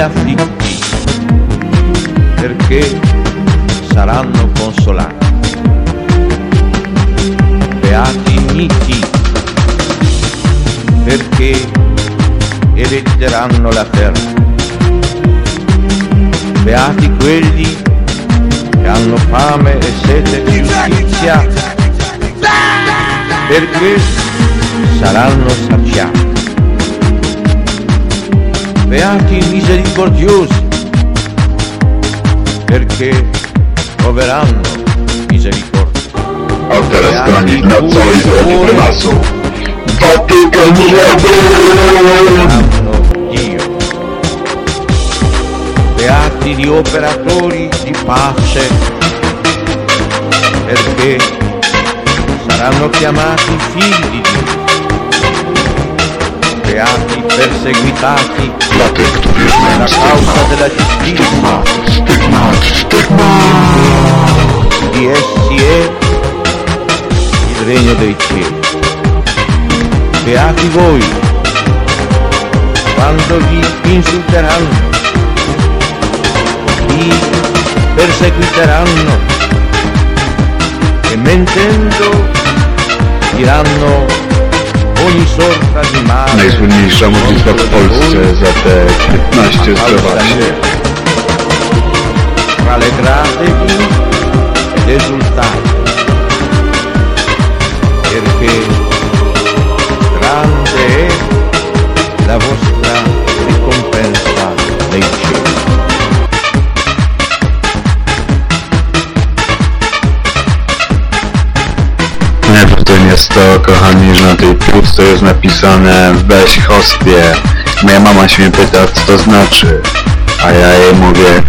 afflitti, perché saranno consolati. Beati miti, perché erediteranno la terra. Beati quelli che hanno fame e sete di giustizia, perché saranno saziati. I misericordiosi, perché troveranno misericordia. A całej stronie lasu. Watykan Hanno Dio. Beati gli operatori di pace, perché saranno chiamati figli di Dio. Beati perseguitati per znają la causa della giustizia, stygmat, stygmat. di essi è il regno dei cieli. Beati voi quando vi insulteranno, vi perseguiteranno e mentendo diranno Najsłynniejsza modlitwa w Polsce za te 15 a Nie, w tym jest to, kochani, że na tej puszce jest napisane weź hostię. Moja mama się mnie pyta, co to znaczy. A ja jej mówię.